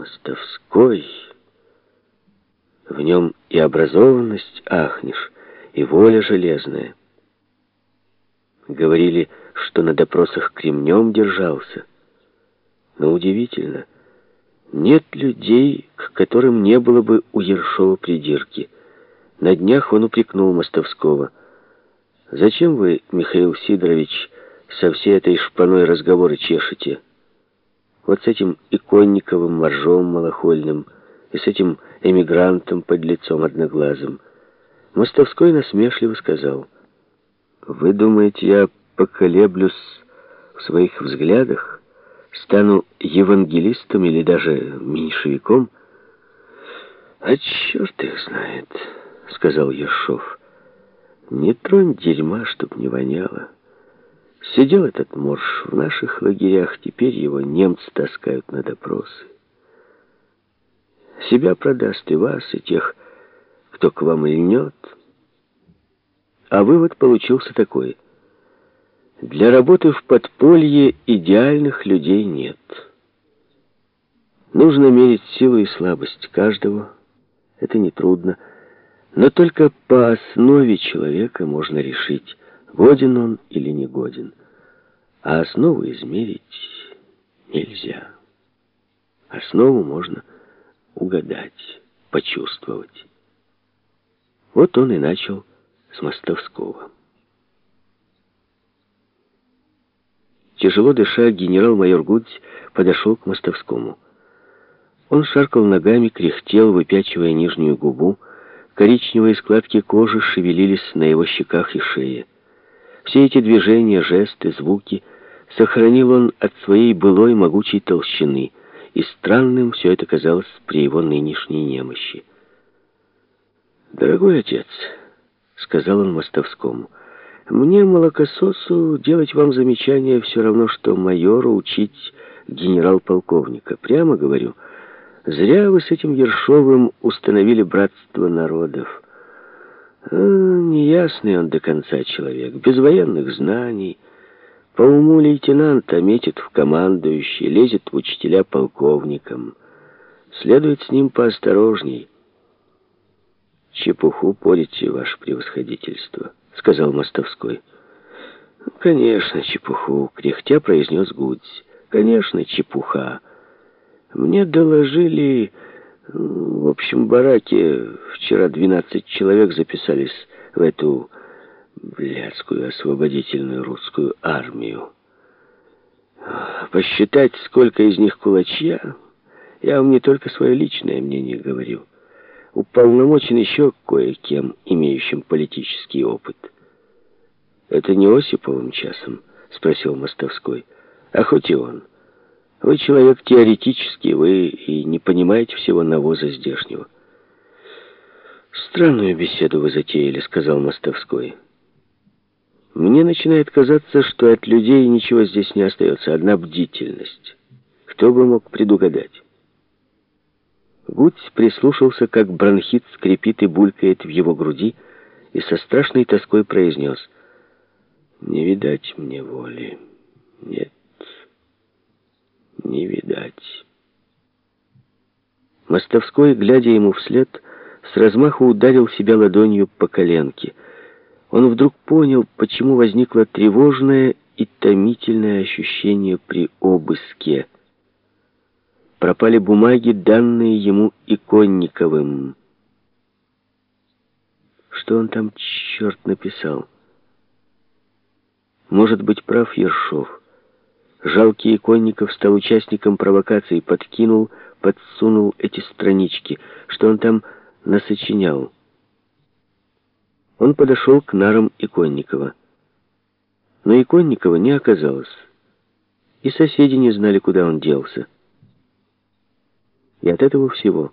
Мостовской. В нем и образованность ахнешь, и воля железная. Говорили, что на допросах кремнем держался. Но удивительно, нет людей, к которым не было бы у Ершова придирки. На днях он упрекнул Мостовского. «Зачем вы, Михаил Сидорович, со всей этой шпаной разговоры чешете?» Вот с этим иконниковым моржом малохольным и с этим эмигрантом под лицом одноглазым. Мостовской насмешливо сказал, «Вы думаете, я поколеблюсь в своих взглядах, стану евангелистом или даже меньшевиком?» «А черт их знает», — сказал Ершов. «Не тронь дерьма, чтоб не воняло». Сидел этот морж в наших лагерях, теперь его немцы таскают на допросы. Себя продаст и вас, и тех, кто к вам льнет. А вывод получился такой. Для работы в подполье идеальных людей нет. Нужно мерить силу и слабость каждого. Это нетрудно. Но только по основе человека можно решить, годен он или не годен. А основу измерить нельзя. Основу можно угадать, почувствовать. Вот он и начал с Мостовского. Тяжело дыша, генерал-майор Гудзь подошел к Мостовскому. Он шаркал ногами, кряхтел, выпячивая нижнюю губу. Коричневые складки кожи шевелились на его щеках и шее. Все эти движения, жесты, звуки сохранил он от своей былой могучей толщины, и странным все это казалось при его нынешней немощи. «Дорогой отец», — сказал он Мостовскому, — «мне, молокососу, делать вам замечание все равно, что майору учить генерал-полковника. Прямо говорю, зря вы с этим Ершовым установили братство народов». Неясный он до конца человек, без военных знаний. По уму лейтенанта метит в командующий, лезет в учителя полковникам. Следует с ним поосторожней. «Чепуху порите, ваше превосходительство», — сказал Мостовской. «Конечно, чепуху», — кряхтя произнес Гудзь. «Конечно, чепуха. Мне доложили...» В общем, бараке вчера 12 человек записались в эту блядскую освободительную русскую армию. Посчитать, сколько из них кулачья, я вам не только свое личное мнение говорю. Уполномочен еще кое-кем, имеющим политический опыт. «Это не Осиповым часом?» — спросил Мостовской. «А хоть и он». Вы человек теоретический, вы и не понимаете всего навоза здешнего. «Странную беседу вы затеяли», — сказал Мостовской. «Мне начинает казаться, что от людей ничего здесь не остается, одна бдительность. Кто бы мог предугадать?» Гудь прислушался, как бронхит скрипит и булькает в его груди, и со страшной тоской произнес «Не видать мне воли, нет» не видать. Мостовской, глядя ему вслед, с размаху ударил себя ладонью по коленке. Он вдруг понял, почему возникло тревожное и томительное ощущение при обыске. Пропали бумаги, данные ему Иконниковым. Что он там, черт, написал? Может быть, прав Ершов. Жалкий Иконников стал участником провокации, подкинул, подсунул эти странички. Что он там насочинял? Он подошел к нарам Иконникова. Но Иконникова не оказалось. И соседи не знали, куда он делся. И от этого всего,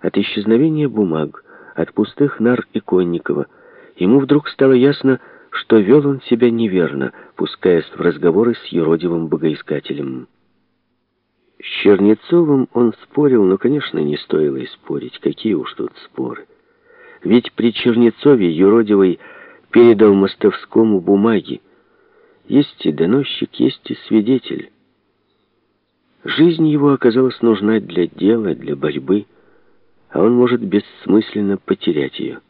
от исчезновения бумаг, от пустых нар Иконникова, ему вдруг стало ясно, что вел он себя неверно, пускаясь в разговоры с юродивым богоискателем. С Чернецовым он спорил, но, конечно, не стоило и спорить. Какие уж тут споры. Ведь при Чернецове юродивый передал Мостовскому бумаги. Есть и доносчик, есть и свидетель. Жизнь его оказалась нужна для дела, для борьбы, а он может бессмысленно потерять ее.